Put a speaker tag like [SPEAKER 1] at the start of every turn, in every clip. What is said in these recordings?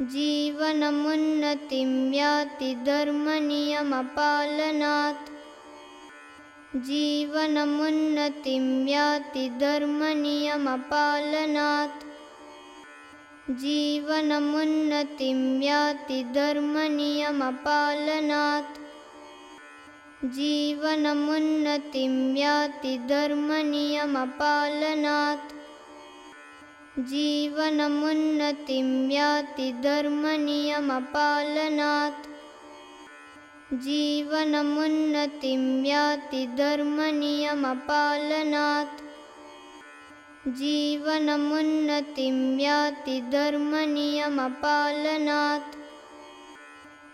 [SPEAKER 1] जीवनमुन्नतिं याति धर्मनियमपालनात्। जीवनमुन्नतिं याति धर्मनियमपालनात्। जीवनमुन्नतिं याति धर्मनियमपालनात्। जीवनमुन्नतिं याति धर्मनियमपालनात् जीवनमुन्नतिं याति धर्मनियमपालनात्। जीवनमुन्नतिं याति धर्मनियमपालनात्। जीवनमुन्नतिं याति धर्मनियमपालनात्।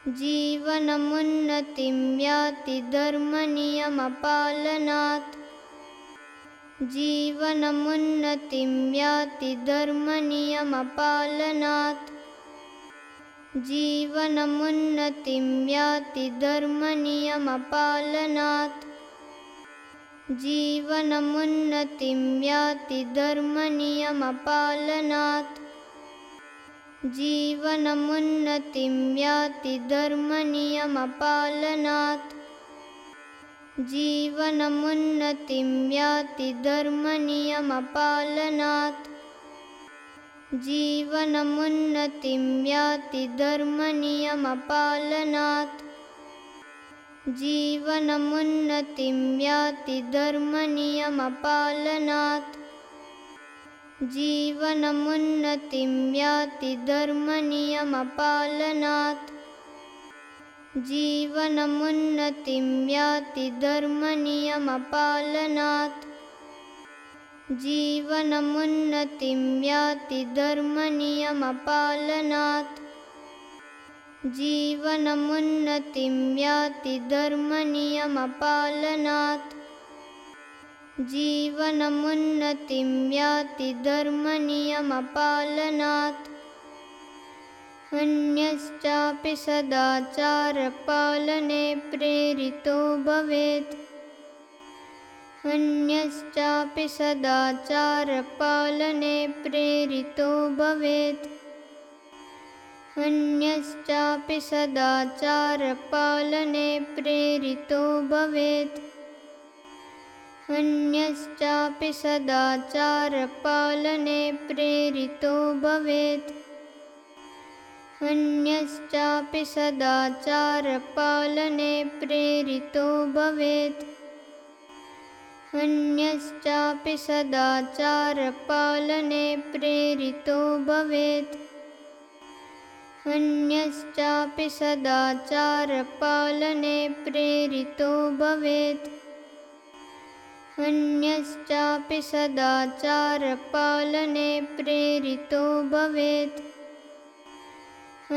[SPEAKER 1] जीवनमुन्नतिं याति धर्मनियमपालनात् जीवनमुन्नतिं याति धर्मनियमपालनात्। जीवनमुन्नतिं याति धर्मनियमपालनात्। जीवनमुन्नतिं याति धर्मनियमपालनात्। जीवनमुन्नतिं याति धर्मनियमपालनात् जीवनमुन्नतिं याति धर्मनियमपालनात्। जीवनमुन्नतिं याति धर्मनियमपालनात्। जीवनमुन्नतिं याति धर्मनियमपालनात्। जीवनमुन्नतिं याति धर्मनियमपालनात् जीवनमुन्नतिं याति धर्मनियमपालनात्। जीवनमुन्नतिं याति धर्मनियमपालनात्। जीवनमुन्नतिं याति धर्मनियमपालनात्। जीवनमुन्नतिं याति धर्मनियमपालनात् अन्यश्चापि सदाचारपालने प्रेरितो भवेत् अन्यश्चापि सदाचारपालने प्रेरितो भवेत्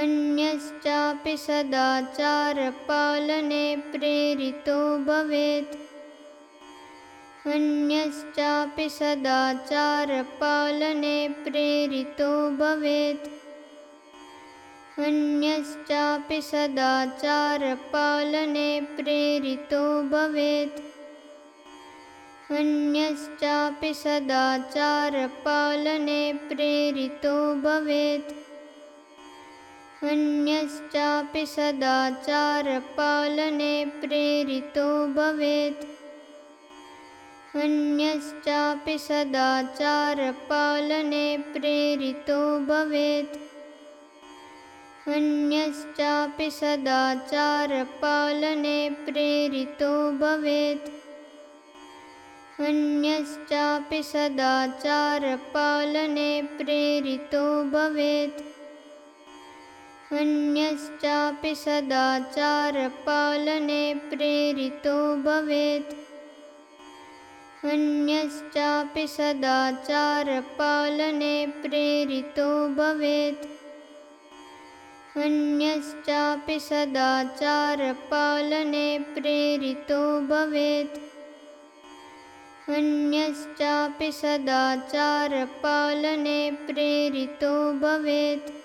[SPEAKER 1] अन्यश्चापि सदाचारपालने प्रेरितो भवेत् अन्यश्चापि सदाचारपालने प्रेरितो भवेत् अन्यश्चापि सदाचारपालने प्रेरितो भवेत्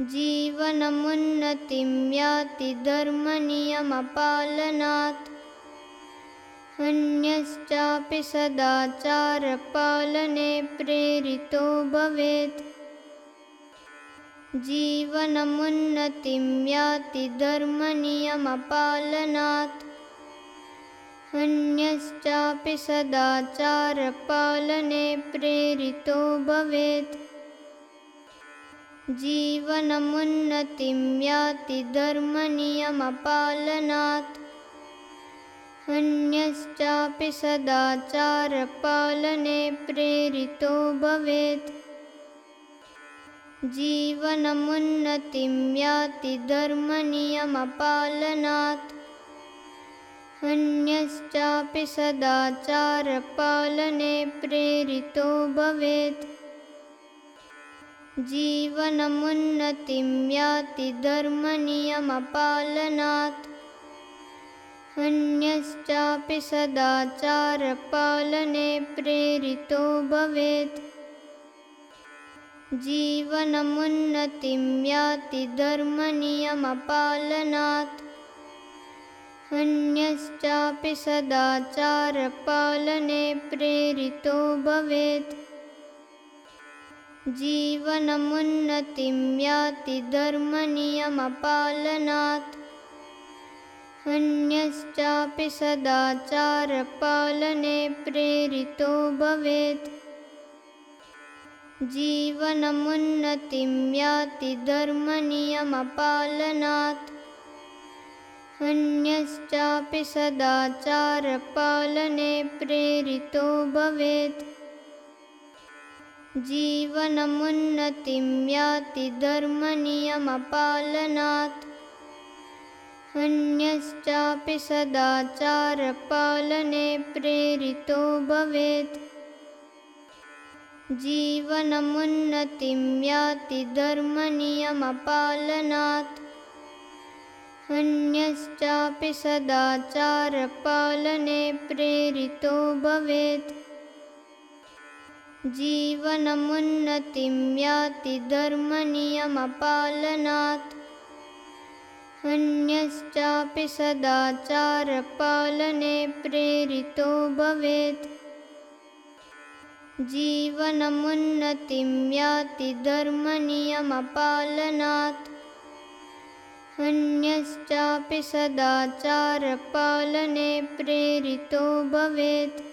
[SPEAKER 1] जीवनमुन्नतिं याति धर्मनियमपालनात्। अन्यश्चापि सदाचारपालने प्रेरितो भवेत्। जीवनमुन्नतिं याति धर्मनियमपालनात्। अन्यश्चापि सदाचारपालने प्रेरितो भवेत् जीवनमुन्नतिं याति धर्मनियमपालनात्। अन्यश्चापि सदाचारपालने प्रेरितो भवेत्। जीवनमुन्नतिं याति धर्मनियमपालनात्। अन्यश्चापि सदाचारपालने प्रेरितो भवेत् जीवनमुन्नतिं याति धर्मनियमपालनात्। अन्यश्चापि सदाचारपालने प्रेरितो भवेत्। जीवनमुन्नतिं याति धर्मनियमपालनात्। अन्यश्चापि सदाचारपालने प्रेरितो भवेत् जीवनमुन्नतिं याति धर्मनियमपालनात्। अन्यश्चापि सदाचारपालने प्रेरितो भवेत्। जीवनमुन्नतिं याति धर्मनियमपालनात्। अन्यश्चापि सदाचारपालने प्रेरितो भवेत् जीवनमुन्नतिं याति धर्मनियमपालनात्। अन्यश्चापि सदाचारपालने प्रेरितो भवेत्। जीवनमुन्नतिं याति धर्मनियमपालनात्। अन्यश्चापि सदाचारपालने प्रेरितो भवेत् जीवनमुन्नतिं याति धर्मनियमपालनात्। अन्यश्चापि सदाचारपालने प्रेरितो भवेत्। जीवनमुन्नतिं याति धर्मनियमपालनात्। अन्यश्चापि सदाचारपालने प्रेरितो भवेत्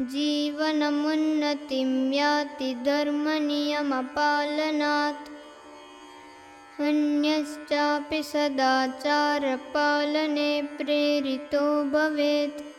[SPEAKER 1] जीवनमुन्नतिं याति धर्मनियमपालनात्। अन्यश्चापि सदाचारपालने प्रेरितो भवेत्